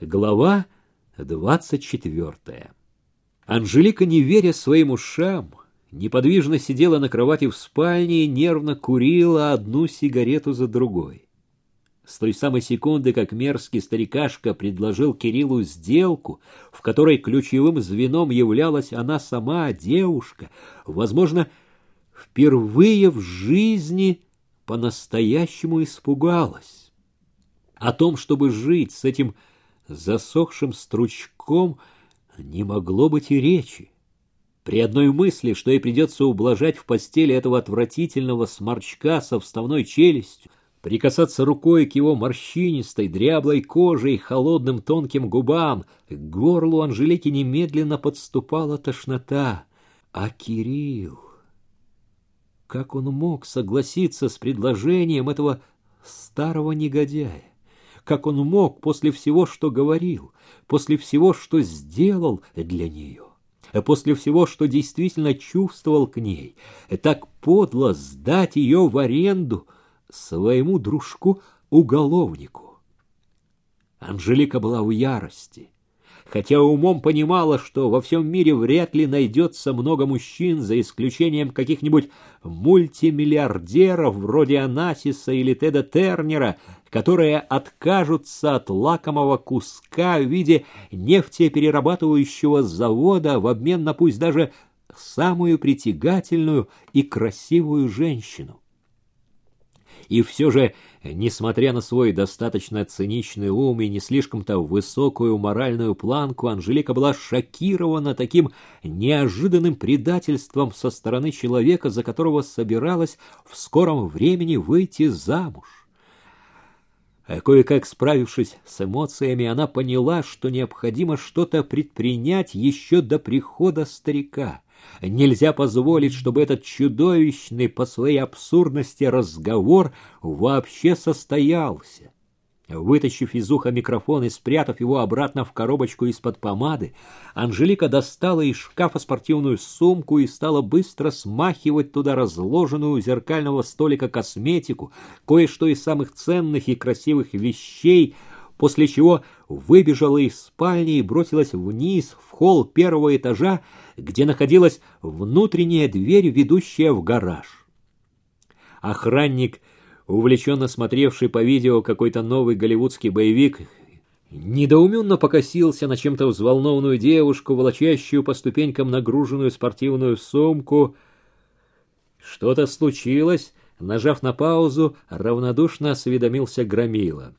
Глава двадцать четвертая. Анжелика, не веря своим ушам, неподвижно сидела на кровати в спальне и нервно курила одну сигарету за другой. С той самой секунды, как мерзкий старикашка предложил Кириллу сделку, в которой ключевым звеном являлась она сама, девушка, возможно, впервые в жизни по-настоящему испугалась. О том, чтобы жить с этим засохшим стручком, не могло быть и речи. При одной мысли, что ей придется ублажать в постели этого отвратительного сморчка со вставной челюстью, прикасаться рукой к его морщинистой, дряблой коже и холодным тонким губам, к горлу Анжелики немедленно подступала тошнота. А Кирилл... Как он мог согласиться с предложением этого старого негодяя? Как он мог после всего, что говорил, после всего, что сделал для нее? после всего, что действительно чувствовал к ней, так подло сдать ее в аренду своему дружку-уголовнику. Анжелика была в ярости хотя умом понимала, что во всем мире вряд ли найдется много мужчин, за исключением каких-нибудь мультимиллиардеров вроде Анасиса или Теда Тернера, которые откажутся от лакомого куска в виде нефтеперерабатывающего завода в обмен на пусть даже самую притягательную и красивую женщину. И все же Несмотря на свой достаточно циничный ум и не слишком-то высокую моральную планку, Анжелика была шокирована таким неожиданным предательством со стороны человека, за которого собиралась в скором времени выйти замуж. Кое-как справившись с эмоциями, она поняла, что необходимо что-то предпринять еще до прихода старика — Нельзя позволить, чтобы этот чудовищный по своей абсурдности разговор вообще состоялся. Вытащив из уха микрофон и спрятав его обратно в коробочку из-под помады, Анжелика достала из шкафа спортивную сумку и стала быстро смахивать туда разложенную у зеркального столика косметику, кое-что из самых ценных и красивых вещей, после чего выбежала из спальни и бросилась вниз в холл первого этажа, где находилась внутренняя дверь, ведущая в гараж. Охранник, увлеченно смотревший по видео какой-то новый голливудский боевик, недоуменно покосился на чем-то взволнованную девушку, волочащую по ступенькам нагруженную спортивную сумку. Что-то случилось, нажав на паузу, равнодушно осведомился Громила.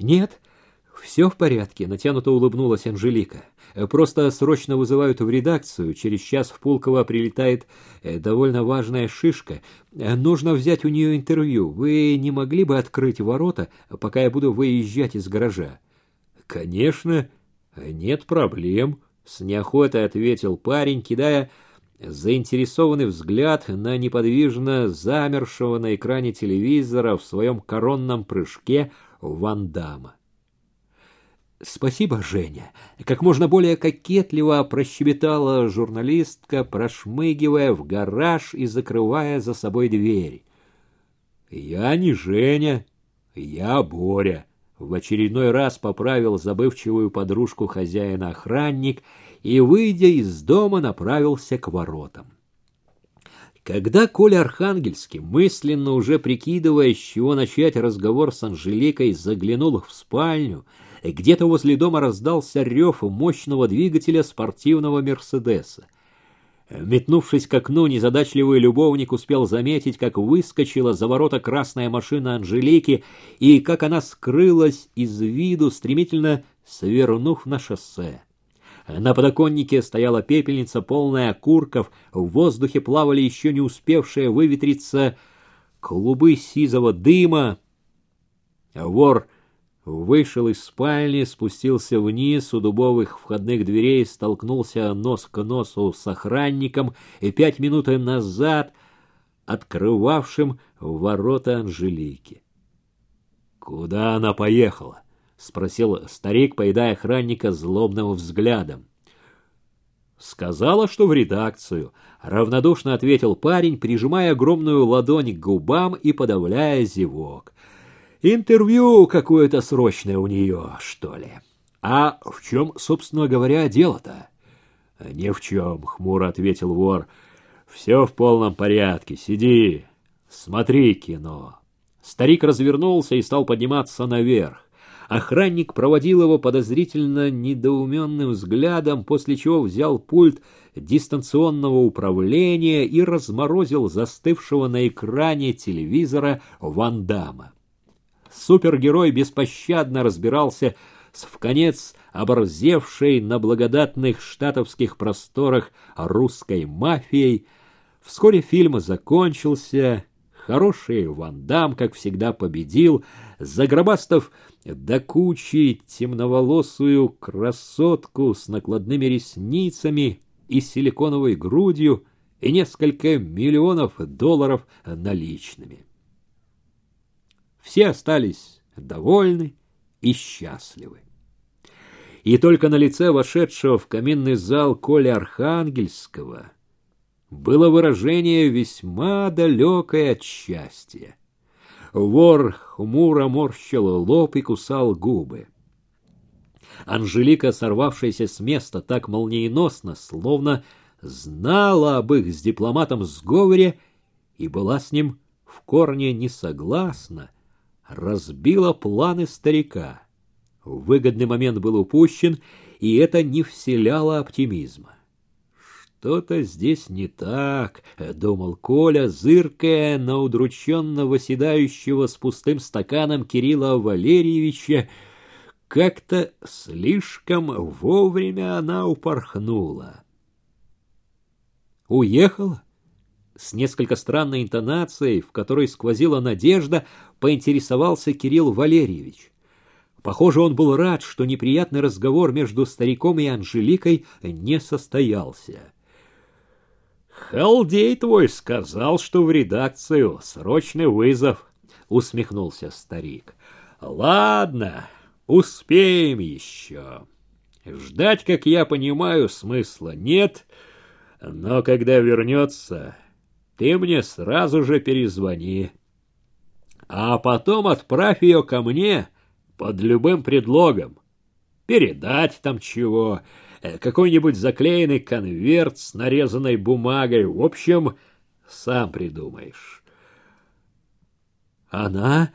«Нет, все в порядке», — натянуто улыбнулась Анжелика. Просто срочно вызывают в редакцию. Через час в Пулково прилетает э, довольно важная шишка. Э, нужно взять у нее интервью. Вы не могли бы открыть ворота, пока я буду выезжать из гаража? Конечно, нет проблем, с неохотой ответил парень, кидая заинтересованный взгляд на неподвижно замершего на экране телевизора в своем коронном прыжке Вандама. «Спасибо, Женя!» Как можно более кокетливо прощебетала журналистка, прошмыгивая в гараж и закрывая за собой дверь. «Я не Женя, я Боря!» В очередной раз поправил забывчивую подружку хозяина охранник и, выйдя из дома, направился к воротам. Когда Коля Архангельский, мысленно уже прикидывая, с чего начать разговор с Анжеликой, заглянул в спальню — где-то возле дома раздался рев мощного двигателя спортивного «Мерседеса». Метнувшись к окну, незадачливый любовник успел заметить, как выскочила за ворота красная машина Анжелики и как она скрылась из виду, стремительно свернув на шоссе. На подоконнике стояла пепельница, полная окурков, в воздухе плавали еще не успевшие выветриться клубы сизого дыма. Вор Вышел из спальни, спустился вниз у дубовых входных дверей, столкнулся нос к носу с охранником и пять минут назад открывавшим ворота Анжелики. «Куда она поехала?» — спросил старик, поедая охранника злобным взглядом. «Сказала, что в редакцию», — равнодушно ответил парень, прижимая огромную ладонь к губам и подавляя зевок. Интервью какое-то срочное у нее, что ли. А в чем, собственно говоря, дело-то? Ни в чем, хмуро ответил вор. Все в полном порядке. Сиди, смотри кино. Старик развернулся и стал подниматься наверх. Охранник проводил его подозрительно недоуменным взглядом, после чего взял пульт дистанционного управления и разморозил застывшего на экране телевизора Ван Дамма. Супергерой беспощадно разбирался с вконец оборзевшей на благодатных штатовских просторах русской мафией. Вскоре фильм закончился, хороший Ван Дам, как всегда, победил, загробастав до кучи темноволосую красотку с накладными ресницами и силиконовой грудью и несколько миллионов долларов наличными. Все остались довольны и счастливы. И только на лице вошедшего в каминный зал Коля Архангельского было выражение весьма далекое от счастья. Вор хмуро морщил лоб и кусал губы. Анжелика, сорвавшаяся с места так молниеносно, словно знала об их с дипломатом сговоре и была с ним в корне не согласна, разбила планы старика. Выгодный момент был упущен, и это не вселяло оптимизма. «Что-то здесь не так», — думал Коля, зыркая на удрученно восседающего с пустым стаканом Кирилла Валерьевича. Как-то слишком вовремя она упорхнула. «Уехала?» С несколько странной интонацией, в которой сквозила надежда, поинтересовался Кирилл Валерьевич. Похоже, он был рад, что неприятный разговор между стариком и Анжеликой не состоялся. «Халдей твой сказал, что в редакцию срочный вызов», — усмехнулся старик. «Ладно, успеем еще. Ждать, как я понимаю, смысла нет, но когда вернется, ты мне сразу же перезвони. А потом отправь ее ко мне под любым предлогом. Передать там чего, Э, какой-нибудь заклеенный конверт с нарезанной бумагой. В общем, сам придумаешь. Она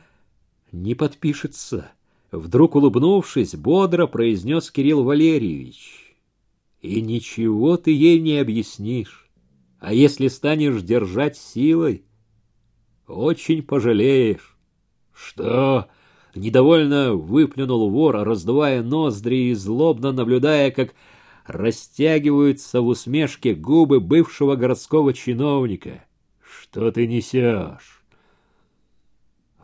не подпишется. Вдруг улыбнувшись, бодро произнес Кирилл Валерьевич. И ничего ты ей не объяснишь. А если станешь держать силой, очень пожалеешь. Что? Недовольно выплюнул вор, раздувая ноздри и злобно наблюдая, как растягиваются в усмешке губы бывшего городского чиновника. «Что ты несешь?»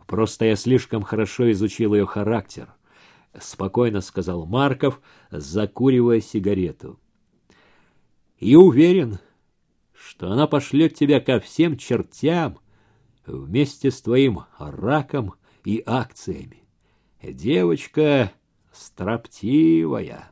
«Просто я слишком хорошо изучил ее характер», — спокойно сказал Марков, закуривая сигарету. «И уверен, что она пошлет тебя ко всем чертям вместе с твоим раком и акциями. Девочка строптивая».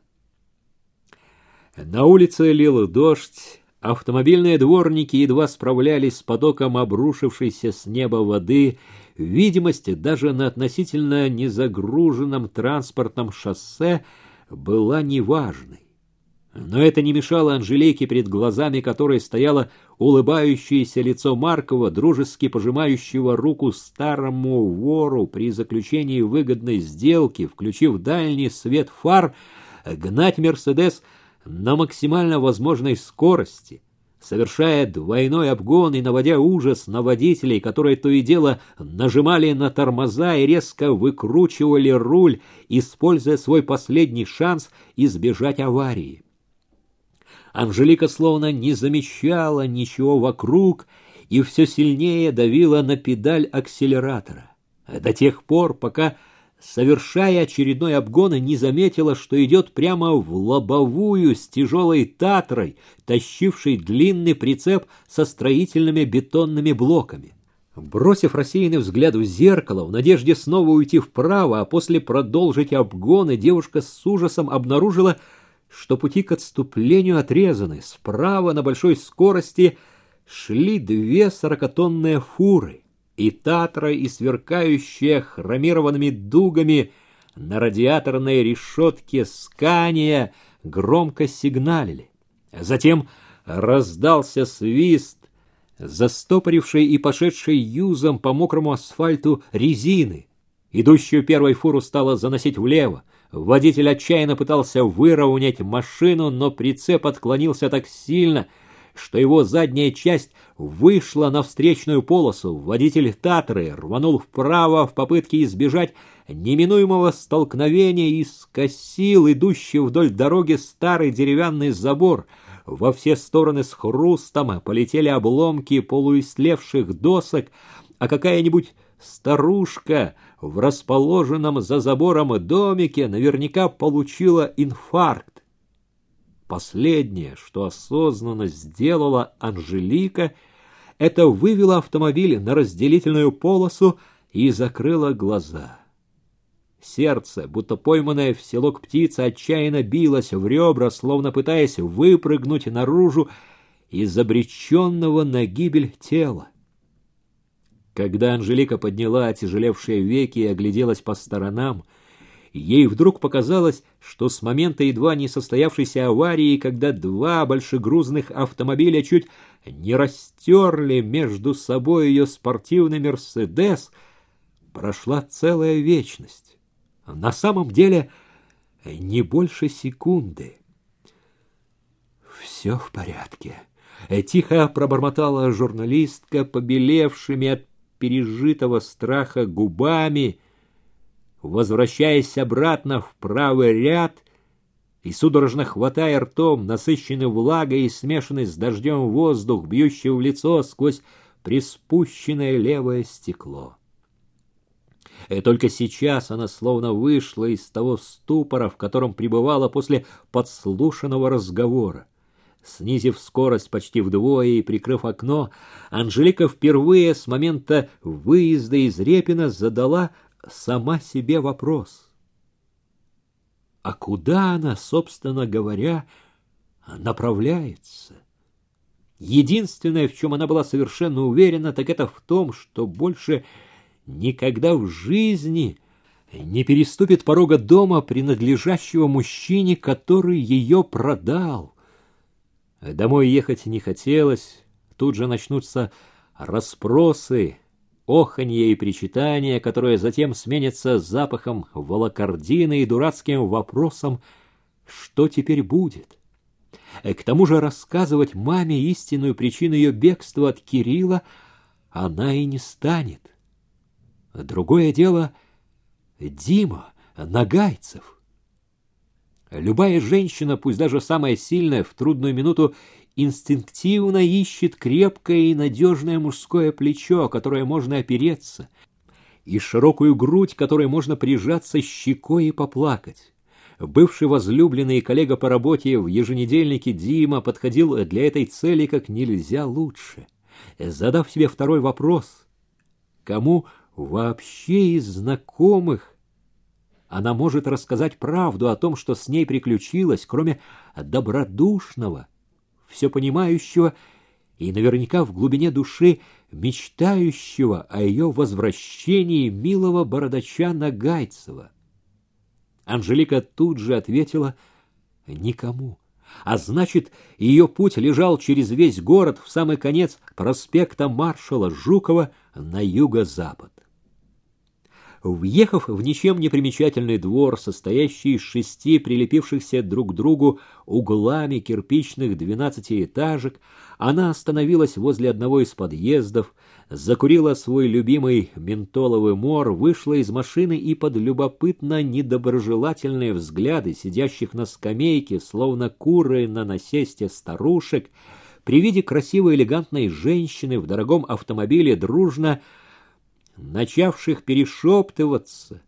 На улице лил дождь, автомобильные дворники едва справлялись с потоком обрушившейся с неба воды, видимость даже на относительно незагруженном транспортном шоссе была неважной. Но это не мешало Анжелике, перед глазами которой стояло улыбающееся лицо Маркова, дружески пожимающего руку старому вору при заключении выгодной сделки, включив дальний свет фар, гнать «Мерседес» на максимально возможной скорости, совершая двойной обгон и наводя ужас на водителей, которые то и дело нажимали на тормоза и резко выкручивали руль, используя свой последний шанс избежать аварии. Анжелика словно не замечала ничего вокруг и все сильнее давила на педаль акселератора. До тех пор, пока совершая очередной обгон, не заметила, что идет прямо в лобовую с тяжелой татрой, тащившей длинный прицеп со строительными бетонными блоками. Бросив рассеянный взгляд в зеркало, в надежде снова уйти вправо, а после продолжить обгоны, девушка с ужасом обнаружила, что пути к отступлению отрезаны. Справа на большой скорости шли две сорокатонные фуры и Татра, и сверкающая хромированными дугами на радиаторной решетке скания громко сигналили. Затем раздался свист, застопоривший и пошедший юзом по мокрому асфальту резины. Идущую первой фуру стало заносить влево. Водитель отчаянно пытался выровнять машину, но прицеп отклонился так сильно, что его задняя часть вышла на встречную полосу. Водитель Татры рванул вправо в попытке избежать неминуемого столкновения и скосил идущий вдоль дороги старый деревянный забор. Во все стороны с хрустом полетели обломки полуистлевших досок, а какая-нибудь старушка в расположенном за забором домике наверняка получила инфаркт. Последнее, что осознанно сделала Анжелика, это вывела автомобиль на разделительную полосу и закрыла глаза. Сердце, будто пойманное в селок птица, отчаянно билось в ребра, словно пытаясь выпрыгнуть наружу из обреченного на гибель тела. Когда Анжелика подняла отяжелевшие веки и огляделась по сторонам, ей вдруг показалось, что с момента едва не состоявшейся аварии, когда два большегрузных автомобиля чуть не растерли между собой ее спортивный «Мерседес», прошла целая вечность. На самом деле не больше секунды. «Все в порядке», — тихо пробормотала журналистка, побелевшими от пережитого страха губами, возвращаясь обратно в правый ряд и судорожно хватая ртом насыщенный влагой и смешанный с дождем воздух, бьющий в лицо сквозь приспущенное левое стекло. И только сейчас она словно вышла из того ступора, в котором пребывала после подслушанного разговора. Снизив скорость почти вдвое и прикрыв окно, Анжелика впервые с момента выезда из Репина задала сама себе вопрос. А куда она, собственно говоря, направляется? Единственное, в чем она была совершенно уверена, так это в том, что больше никогда в жизни не переступит порога дома, принадлежащего мужчине, который ее продал. Домой ехать не хотелось, тут же начнутся расспросы, оханье и причитания, которые затем сменятся запахом волокордины и дурацким вопросом «что теперь будет?». К тому же рассказывать маме истинную причину ее бегства от Кирилла она и не станет. Другое дело — Дима, Нагайцев. Любая женщина, пусть даже самая сильная, в трудную минуту инстинктивно ищет крепкое и надежное мужское плечо, которое можно опереться, и широкую грудь, которой можно прижаться щекой и поплакать. Бывший возлюбленный и коллега по работе в еженедельнике Дима подходил для этой цели как нельзя лучше. Задав себе второй вопрос, кому вообще из знакомых она может рассказать правду о том, что с ней приключилось, кроме добродушного, все понимающего и наверняка в глубине души мечтающего о ее возвращении милого бородача Нагайцева. Анжелика тут же ответила «никому». А значит, ее путь лежал через весь город в самый конец проспекта маршала Жукова на юго-запад. Въехав в ничем не примечательный двор, состоящий из шести прилепившихся друг к другу углами кирпичных двенадцатиэтажек, она остановилась возле одного из подъездов, закурила свой любимый ментоловый мор, вышла из машины и под любопытно недоброжелательные взгляды сидящих на скамейке, словно куры на насесте старушек, при виде красивой элегантной женщины в дорогом автомобиле дружно начавших перешептываться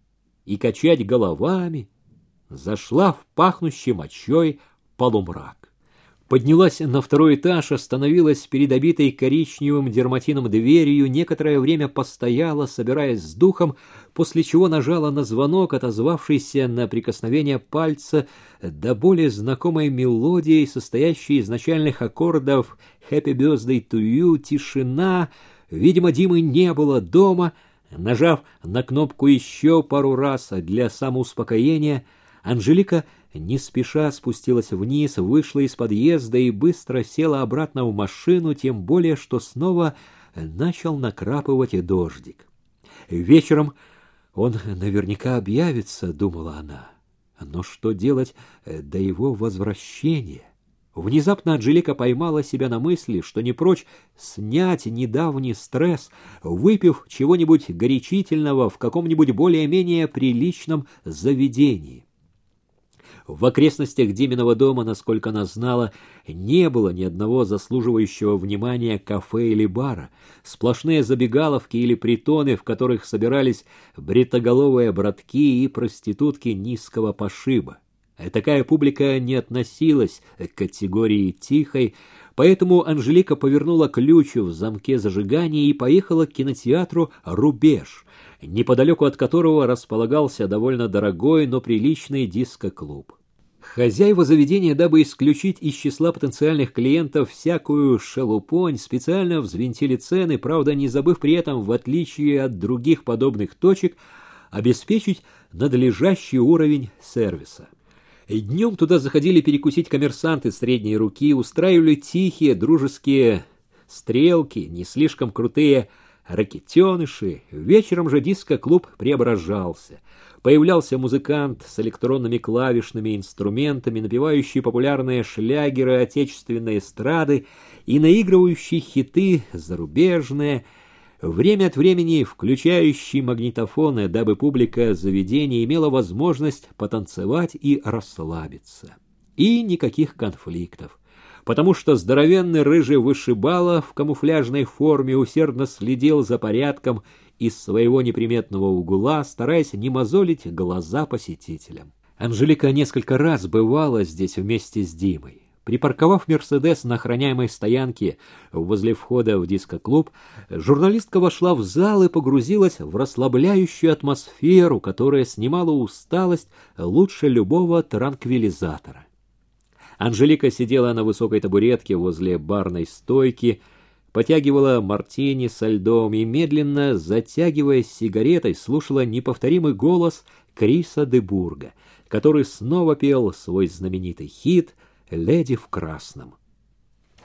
и качать головами, зашла в пахнущий мочой полумрак. Поднялась на второй этаж, остановилась перед обитой коричневым дерматином дверью, некоторое время постояла, собираясь с духом, после чего нажала на звонок, отозвавшийся на прикосновение пальца до более знакомой мелодии, состоящей из начальных аккордов «Happy Birthday to You», «Тишина», Видимо, Димы не было дома, Нажав на кнопку еще пару раз для самоуспокоения, Анжелика не спеша спустилась вниз, вышла из подъезда и быстро села обратно в машину, тем более, что снова начал накрапывать дождик. Вечером он наверняка объявится, думала она. Но что делать до его возвращения? Внезапно Анжелика поймала себя на мысли, что не прочь снять недавний стресс, выпив чего-нибудь горячительного в каком-нибудь более-менее приличном заведении. В окрестностях Диминого дома, насколько она знала, не было ни одного заслуживающего внимания кафе или бара. Сплошные забегаловки или притоны, в которых собирались бритоголовые братки и проститутки низкого пошиба. Такая публика не относилась к категории тихой, поэтому Анжелика повернула ключ в замке зажигания и поехала к кинотеатру «Рубеж», неподалеку от которого располагался довольно дорогой, но приличный диско-клуб. Хозяева заведения, дабы исключить из числа потенциальных клиентов всякую шелупонь, специально взвинтили цены, правда, не забыв при этом, в отличие от других подобных точек, обеспечить надлежащий уровень сервиса. Днем туда заходили перекусить коммерсанты средней руки, устраивали тихие дружеские стрелки, не слишком крутые ракетеныши. Вечером же диско-клуб преображался. Появлялся музыкант с электронными клавишными инструментами, напевающий популярные шлягеры отечественной эстрады и наигрывающий хиты зарубежные, время от времени включающий магнитофоны, дабы публика заведения имела возможность потанцевать и расслабиться. И никаких конфликтов потому что здоровенный рыжий вышибала в камуфляжной форме усердно следил за порядком из своего неприметного угла, стараясь не мозолить глаза посетителям. Анжелика несколько раз бывала здесь вместе с Димой. Припарковав «Мерседес» на охраняемой стоянке возле входа в диско-клуб, журналистка вошла в зал и погрузилась в расслабляющую атмосферу, которая снимала усталость лучше любого транквилизатора. Анжелика сидела на высокой табуретке возле барной стойки, потягивала мартини со льдом и, медленно затягиваясь сигаретой, слушала неповторимый голос Криса де Бурга, который снова пел свой знаменитый хит «Леди в красном».